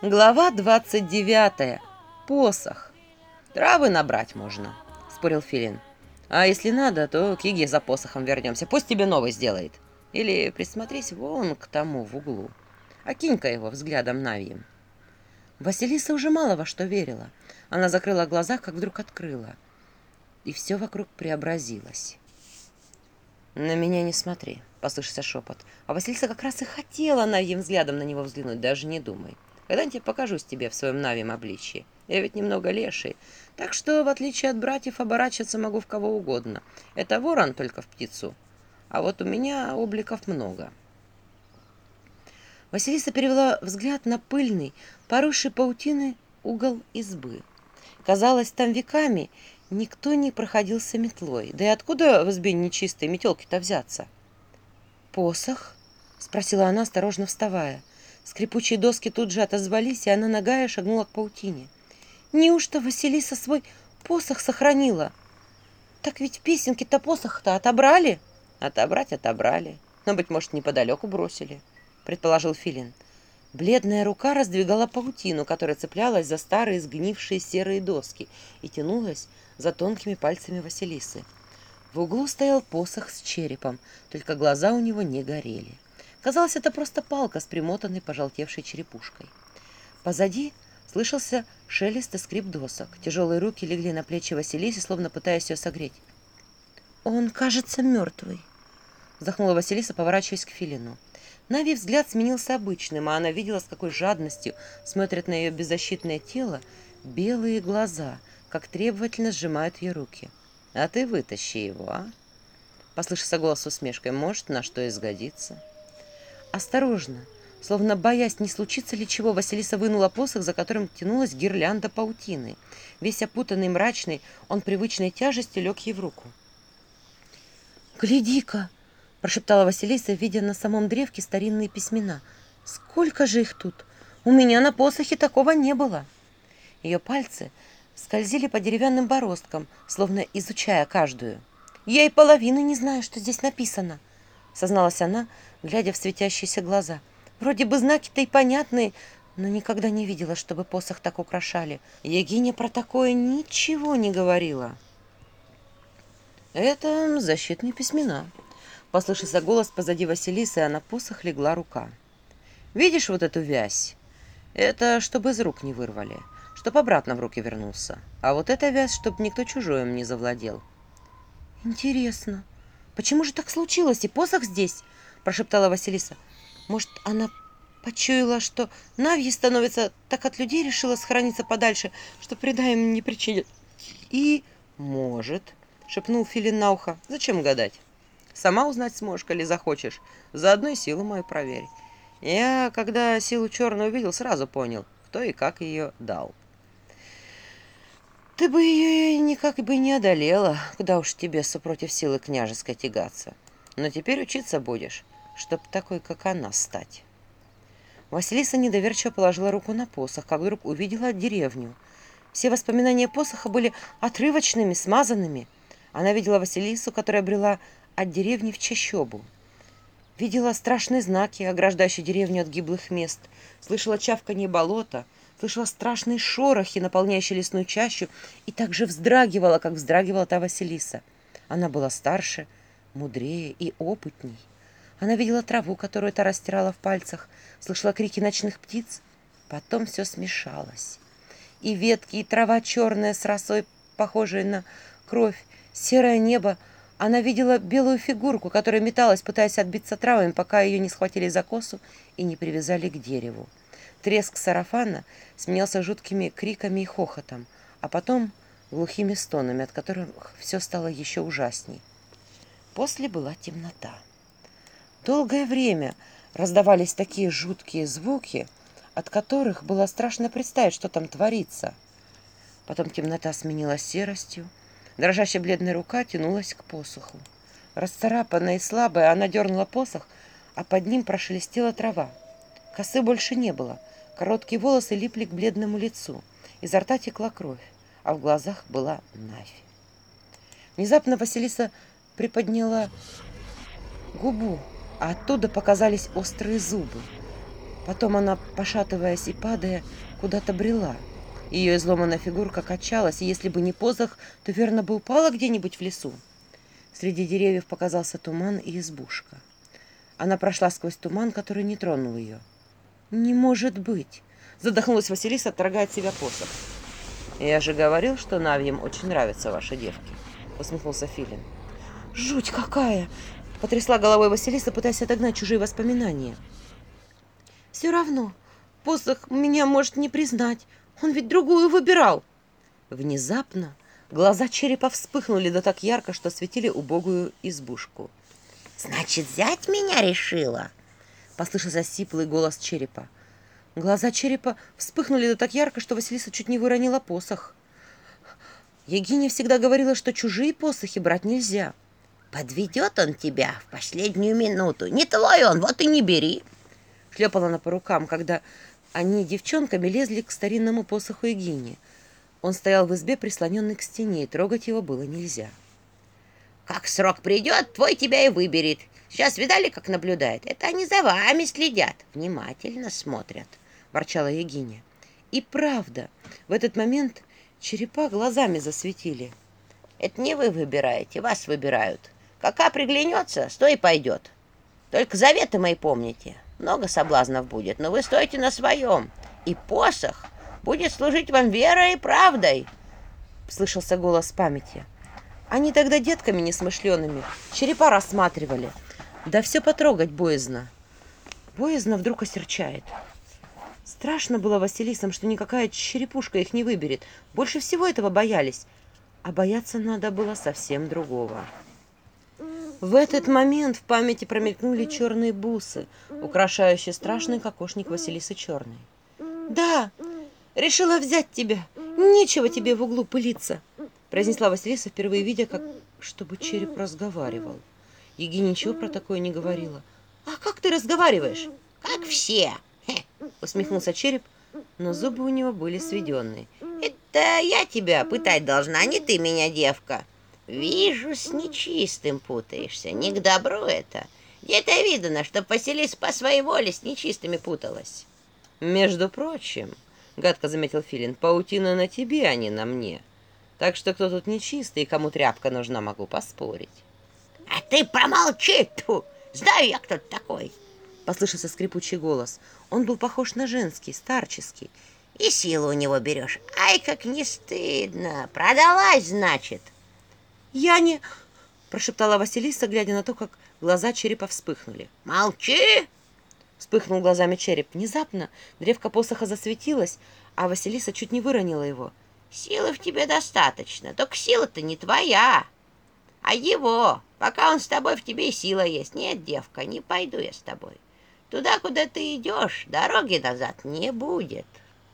Глава 29. Посох. Травы набрать можно, спорил Филин. А если надо, то к Иге за посохом вернемся. Пусть тебе новый сделает. Или присмотрись вон к тому в углу. Окинь-ка его взглядом Навием. Василиса уже мало во что верила. Она закрыла глаза, как вдруг открыла. И все вокруг преобразилось. «На меня не смотри», послышался шепот. А Василиса как раз и хотела Навьим взглядом на него взглянуть, даже не думай. Когда-нибудь я покажусь тебе в своем Навьем обличье. Я ведь немного леший, так что, в отличие от братьев, оборачиваться могу в кого угодно. Это ворон только в птицу, а вот у меня обликов много». Василиса перевела взгляд на пыльный, поросший паутины угол избы. Казалось, там веками никто не проходился метлой. Да и откуда в избе нечистой метелки-то взяться? «Посох?» — спросила она, осторожно вставая. Скрипучие доски тут же отозвались, и она ногая шагнула к паутине. «Неужто Василиса свой посох сохранила? Так ведь песенки-то посох-то отобрали?» «Отобрать отобрали, но, быть может, неподалеку бросили», — предположил Филин. Бледная рука раздвигала паутину, которая цеплялась за старые сгнившие серые доски и тянулась за тонкими пальцами Василисы. В углу стоял посох с черепом, только глаза у него не горели. Казалось, это просто палка с примотанной пожелтевшей черепушкой. Позади слышался шелест и скрип досок. Тяжелые руки легли на плечи Василисы, словно пытаясь ее согреть. «Он кажется мертвый», — вздохнула Василиса, поворачиваясь к Филину. Нави взгляд сменился обычным, а она видела, с какой жадностью смотрят на ее беззащитное тело белые глаза, как требовательно сжимают ее руки. «А ты вытащи его, а?» Послышался голос с усмешкой. «Может, на что изгодится?» Осторожно, словно боясь, не случится ли чего, Василиса вынула посох, за которым тянулась гирлянда паутины. Весь опутанный мрачный, он привычной тяжестью лег ей в руку. «Гляди-ка!» прошептала Василиса, видя на самом древке старинные письмена. «Сколько Скользили по деревянным бороздкам, словно изучая каждую. «Я и половины не знаю, что здесь написано», — созналась она, глядя в светящиеся глаза. «Вроде бы знаки-то и понятные, но никогда не видела, чтобы посох так украшали. Егиня про такое ничего не говорила». «Это защитные письмена», — послышался голос позади Василисы, а на посох легла рука. «Видишь вот эту вязь? Это чтобы из рук не вырвали» чтоб обратно в руки вернулся. А вот эта вяз, чтоб никто чужой им не завладел. «Интересно, почему же так случилось, и посох здесь?» – прошептала Василиса. «Может, она почуяла, что Навьи становится так от людей, решила схорониться подальше, что вреда им не причинит?» «И, может», – шепнул Филин на ухо, – «зачем гадать?» Сама узнать сможешь, коли захочешь. Заодно и силу мою проверь. Я, когда силу черную увидел, сразу понял, кто и как ее дал. Ты бы ее никак бы не одолела, куда уж тебе супротив силы княжеской тягаться. Но теперь учиться будешь, чтоб такой, как она, стать. Василиса недоверчиво положила руку на посох, как вдруг увидела деревню. Все воспоминания посоха были отрывочными, смазанными. Она видела Василису, которая брела от деревни в чащобу. Видела страшные знаки, ограждающие деревню от гиблых мест, слышала чавканье болота, слышала страшные шорохи, наполняющие лесную чащу, и так же вздрагивала, как вздрагивала та Василиса. Она была старше, мудрее и опытней. Она видела траву, которую та растирала в пальцах, слышала крики ночных птиц. Потом все смешалось. И ветки, и трава черная с росой, похожая на кровь, серое небо. Она видела белую фигурку, которая металась, пытаясь отбиться травами, пока ее не схватили за косу и не привязали к дереву. Треск сарафана сменялся жуткими криками и хохотом, а потом глухими стонами, от которых все стало еще ужасней. После была темнота. Долгое время раздавались такие жуткие звуки, от которых было страшно представить, что там творится. Потом темнота сменилась серостью, Дрожащая бледная рука тянулась к посоху. Расцарапанная и слабая, она дернула посох, а под ним прошелестела трава. Косы больше не было. Короткие волосы липли к бледному лицу. Изо рта текла кровь, а в глазах была Нафи. Внезапно Василиса приподняла губу, а оттуда показались острые зубы. Потом она, пошатываясь и падая, куда-то брела. Ее изломанная фигурка качалась, и если бы не посох, то верно бы упала где-нибудь в лесу. Среди деревьев показался туман и избушка. Она прошла сквозь туман, который не тронул ее. Не может быть! Задохнулась Василиса, отторгая от себя посох. Я же говорил, что Навьям очень нравятся ваши девки. Усмехнулся Филин. Жуть какая! Потрясла головой Василиса, пытаясь отогнать чужие воспоминания. Все равно, посох меня может не признать. Он ведь другую выбирал. Внезапно глаза черепа вспыхнули да так ярко, что осветили убогую избушку. «Значит, взять меня решила?» послышался сиплый голос черепа. Глаза черепа вспыхнули да так ярко, что Василиса чуть не выронила посох. Егиня всегда говорила, что чужие посохи брать нельзя. «Подведет он тебя в последнюю минуту. Не твой он, вот и не бери!» Шлепала она по рукам, когда они девчонками лезли к старинному посоху Егини. Он стоял в избе, прислоненный к стене, и трогать его было нельзя. «Как срок придет, твой тебя и выберет. Сейчас видали, как наблюдает? Это они за вами следят, внимательно смотрят» ворчала Егиня. И правда, в этот момент черепа глазами засветили. Это не вы выбираете, вас выбирают. Кака приглянется, сто и пойдет. Только заветы мои помните. Много соблазнов будет, но вы стойте на своем. И посох будет служить вам верой и правдой. Да все потрогать боязно. Боязно вдруг осерчает. Страшно было Василисам, что никакая черепушка их не выберет. Больше всего этого боялись. А бояться надо было совсем другого. В этот момент в памяти промелькнули черные бусы, украшающие страшный кокошник Василисы Черной. «Да, решила взять тебя. Нечего тебе в углу пылиться», произнесла Василиса, впервые видя, как чтобы череп разговаривал. Еги ничего про такое не говорила. «А как ты разговариваешь?» «Как все», усмехнулся череп, но зубы у него были сведенные. Это я тебя пытать должна, а не ты меня, девка. Вижу, с нечистым путаешься. Не к добру это. Где-то видно, что Василиса А ты промолчи, тьфу! Знаю я, кто ты такой!» Послышался скрипучий голос. Он был похож на женский, старческий. «И силу у него берешь. Ай, как не стыдно! Продалась, значит!» «Я не...» — прошептала Василиса, глядя на то, как глаза черепа вспыхнули. «Молчи!» — вспыхнул глазами череп. Внезапно древко посоха засветилось, а Василиса чуть не выронила его. «Силы в тебе достаточно, только сила-то не твоя!» А его, пока он с тобой в тебе сила есть. Нет, девка, не пойду я с тобой. Туда, куда ты идешь, дороги назад не будет».